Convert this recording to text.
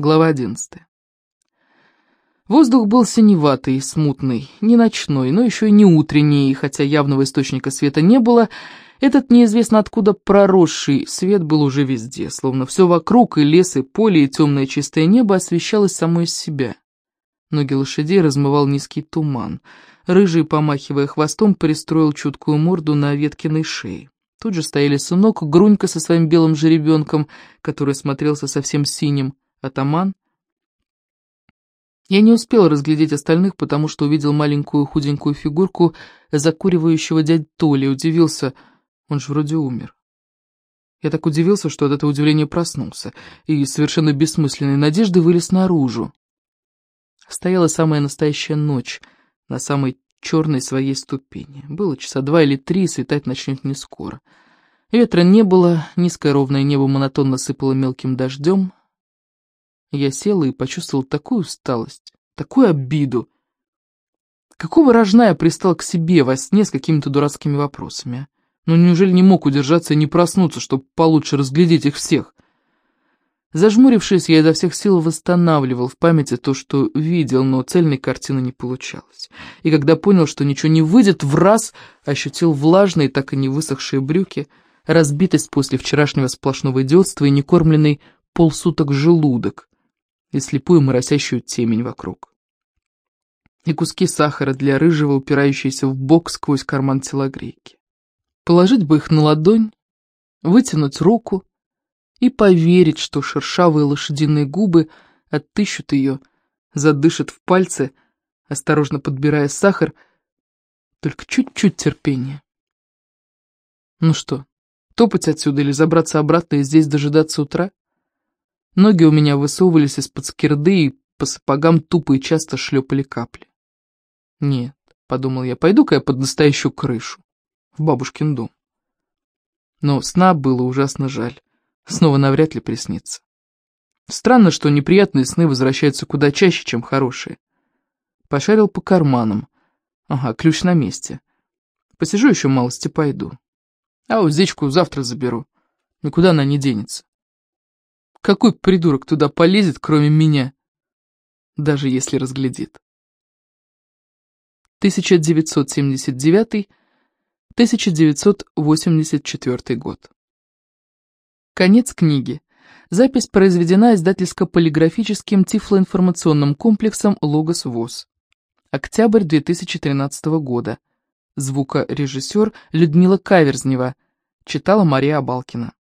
Глава 11. Воздух был синеватый, смутный, не ночной, но еще и не утренний, и хотя явного источника света не было, этот неизвестно откуда проросший свет был уже везде, словно все вокруг, и лес, и поле, и темное чистое небо освещалось само из себя. Ноги лошадей размывал низкий туман. Рыжий, помахивая хвостом, пристроил чуткую морду на веткиной шее. Тут же стояли сынок, Грунька со своим белым жеребенком, который смотрелся совсем синим, атаман. Я не успел разглядеть остальных, потому что увидел маленькую худенькую фигурку закуривающего дядь Толи, удивился, он же вроде умер. Я так удивился, что от этого удивления проснулся, и совершенно бессмысленной надежды вылез наружу. Стояла самая настоящая ночь на самой черной своей ступени. Было часа два или три, светать начнет не скоро. Ветра не было, низкое ровное небо монотонно сыпало мелким дождем, я села и почувствовала такую усталость, такую обиду. Какого рожна я пристал к себе во сне с какими-то дурацкими вопросами? Ну неужели не мог удержаться и не проснуться, чтобы получше разглядеть их всех? Зажмурившись, я изо всех сил восстанавливал в памяти то, что видел, но цельной картины не получалось. И когда понял, что ничего не выйдет, в раз ощутил влажные, так и не высохшие брюки, разбитость после вчерашнего сплошного идиотства и некормленный полсуток желудок и слепую моросящую темень вокруг. И куски сахара для рыжего, упирающиеся в бок сквозь карман телогрейки. Положить бы их на ладонь, вытянуть руку и поверить, что шершавые лошадиные губы отыщут ее, задышат в пальцы, осторожно подбирая сахар, только чуть-чуть терпения. Ну что, топать отсюда или забраться обратно и здесь дожидаться утра? Ноги у меня высовывались из-под скирды и по сапогам тупо и часто шлепали капли. Нет, подумал я, пойду-ка я под настоящую крышу, в бабушкин дом. Но сна было ужасно жаль, снова навряд ли приснится. Странно, что неприятные сны возвращаются куда чаще, чем хорошие. Пошарил по карманам. Ага, ключ на месте. Посижу еще малости, пойду. А уздечку завтра заберу. Никуда она не денется. Какой придурок туда полезет, кроме меня? Даже если разглядит. 1979-1984 год. Конец книги. Запись произведена издательско-полиграфическим тифлоинформационным комплексом «Логос ВОЗ». Октябрь 2013 года. Звукорежиссер Людмила Каверзнева. Читала Мария Абалкина.